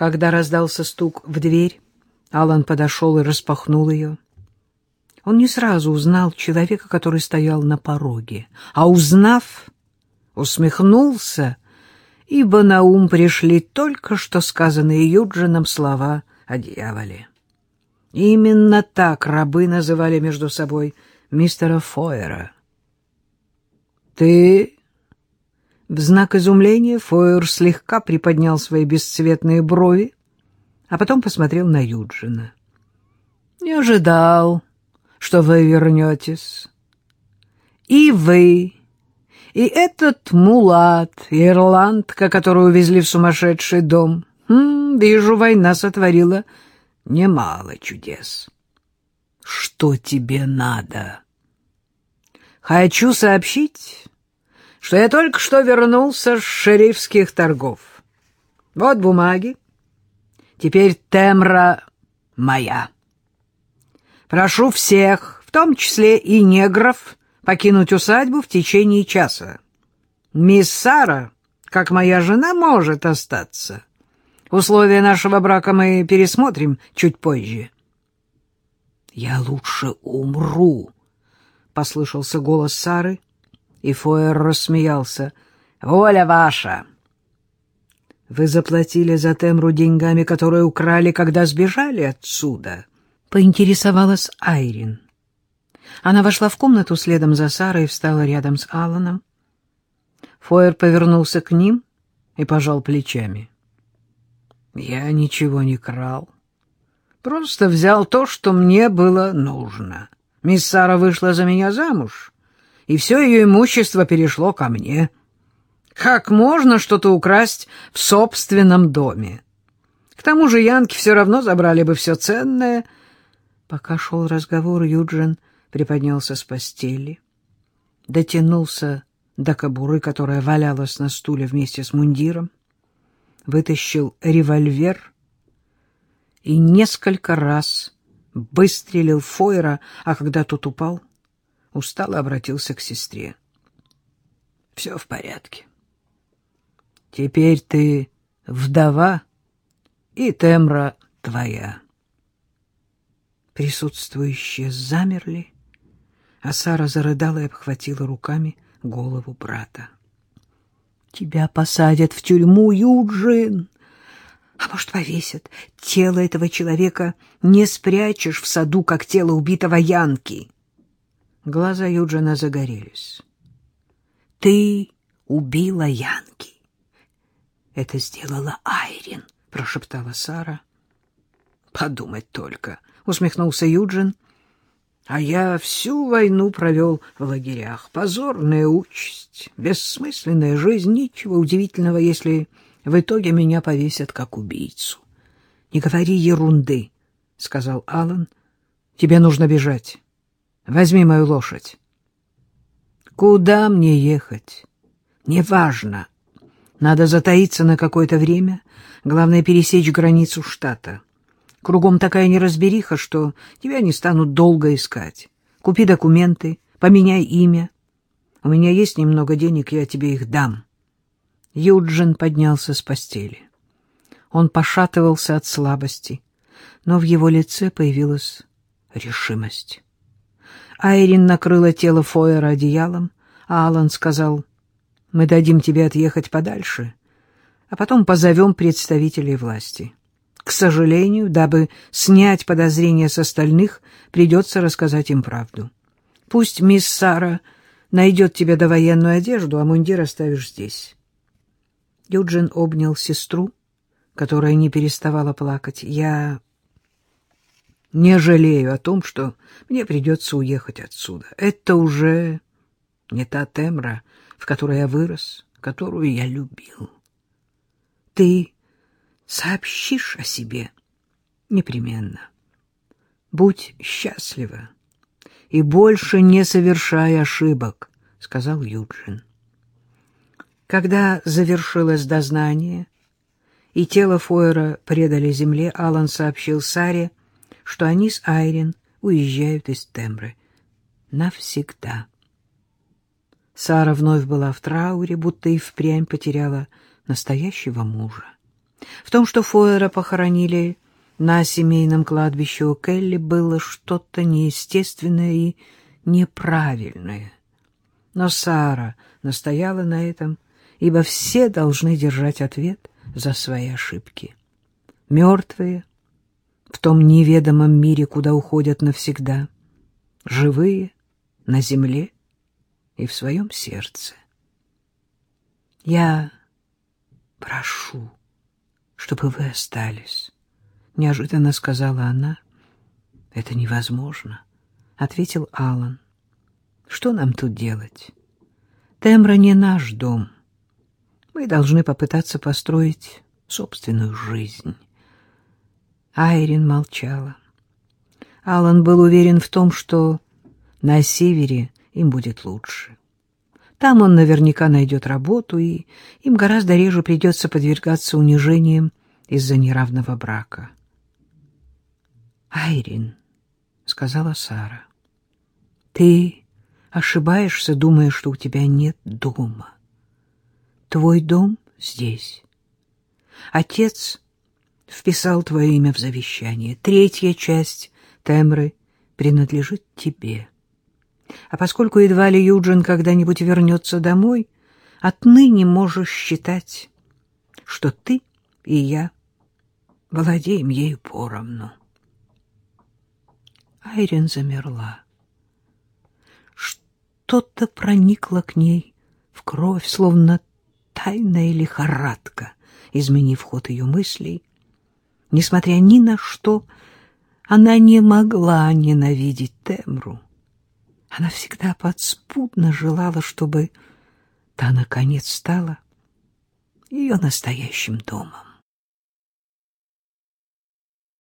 Когда раздался стук в дверь, Алан подошел и распахнул ее. Он не сразу узнал человека, который стоял на пороге, а узнав, усмехнулся, ибо на ум пришли только что сказанные Юджином слова о дьяволе. Именно так рабы называли между собой мистера Фойера. «Ты...» В знак изумления Фойер слегка приподнял свои бесцветные брови, а потом посмотрел на Юджина. «Не ожидал, что вы вернетесь. И вы, и этот мулат, ирландка, которую увезли в сумасшедший дом. Хм, вижу, война сотворила немало чудес. Что тебе надо? Хочу сообщить, что я только что вернулся с шерифских торгов. Вот бумаги. Теперь Темра моя. Прошу всех, в том числе и негров, покинуть усадьбу в течение часа. Мисс Сара, как моя жена, может остаться. Условия нашего брака мы пересмотрим чуть позже. — Я лучше умру, — послышался голос Сары, и Фоер рассмеялся. — Воля ваша! — Вы заплатили за Темру деньгами, которые украли, когда сбежали отсюда? — поинтересовалась Айрин. Она вошла в комнату следом за Сарой и встала рядом с Алланом. Фойер повернулся к ним и пожал плечами. «Я ничего не крал. Просто взял то, что мне было нужно. Мисс Сара вышла за меня замуж, и все ее имущество перешло ко мне. Как можно что-то украсть в собственном доме? К тому же янки все равно забрали бы все ценное». Пока шел разговор, Юджин приподнялся с постели, дотянулся до кобуры, которая валялась на стуле вместе с мундиром, вытащил револьвер и несколько раз выстрелил Фойера, а когда тот упал, устало обратился к сестре. — Все в порядке. Теперь ты вдова, и Темра твоя. Присутствующие замерли, а Сара зарыдала и обхватила руками голову брата. — Тебя посадят в тюрьму, Юджин! А может, повесят? Тело этого человека не спрячешь в саду, как тело убитого Янки. Глаза Юджина загорелись. — Ты убила Янки. — Это сделала Айрин, — прошептала Сара. — Подумать только, — усмехнулся Юджин. — а я всю войну провел в лагерях. Позорная участь, бессмысленная жизнь, ничего удивительного, если в итоге меня повесят как убийцу. — Не говори ерунды, — сказал Алан. — Тебе нужно бежать. Возьми мою лошадь. — Куда мне ехать? — Неважно. Надо затаиться на какое-то время. Главное — пересечь границу штата. — Кругом такая неразбериха, что тебя не станут долго искать. Купи документы, поменяй имя. У меня есть немного денег, я тебе их дам. Юджин поднялся с постели. Он пошатывался от слабости, но в его лице появилась решимость. Айрин накрыла тело Фойера одеялом, а Алан сказал, «Мы дадим тебе отъехать подальше, а потом позовем представителей власти». К сожалению, дабы снять подозрения с остальных, придется рассказать им правду. Пусть мисс Сара найдет тебе довоенную одежду, а мундир оставишь здесь. Юджин обнял сестру, которая не переставала плакать. Я не жалею о том, что мне придется уехать отсюда. Это уже не та Темра, в которой я вырос, которую я любил. Ты сообщишь о себе непременно. Будь счастлива и больше не совершай ошибок, — сказал Юджин. Когда завершилось дознание и тело Фойера предали земле, Алан сообщил Саре, что они с Айрин уезжают из Тембры навсегда. Сара вновь была в трауре, будто и впрямь потеряла настоящего мужа. В том, что Фойера похоронили на семейном кладбище у Келли, было что-то неестественное и неправильное. Но Сара настояла на этом, ибо все должны держать ответ за свои ошибки. Мертвые том неведомом мире, куда уходят навсегда, живые на земле и в своем сердце. Я прошу, чтобы вы остались, — неожиданно сказала она. — Это невозможно, — ответил Алан. Что нам тут делать? Темра не наш дом. Мы должны попытаться построить собственную жизнь. Айрин молчала. Алан был уверен в том, что на севере им будет лучше. Там он наверняка найдет работу, и им гораздо реже придется подвергаться унижениям из-за неравного брака. «Айрин», — сказала Сара, — «ты ошибаешься, думая, что у тебя нет дома. Твой дом здесь. Отец вписал твое имя в завещание. Третья часть Темры принадлежит тебе. А поскольку едва ли Юджин когда-нибудь вернется домой, отныне можешь считать, что ты и я владеем ею поровну. Айрин замерла. Что-то проникло к ней в кровь, словно тайная лихорадка, изменив ход ее мыслей. Несмотря ни на что, она не могла ненавидеть Темру. Она всегда подспудно желала, чтобы та, наконец, стала ее настоящим домом.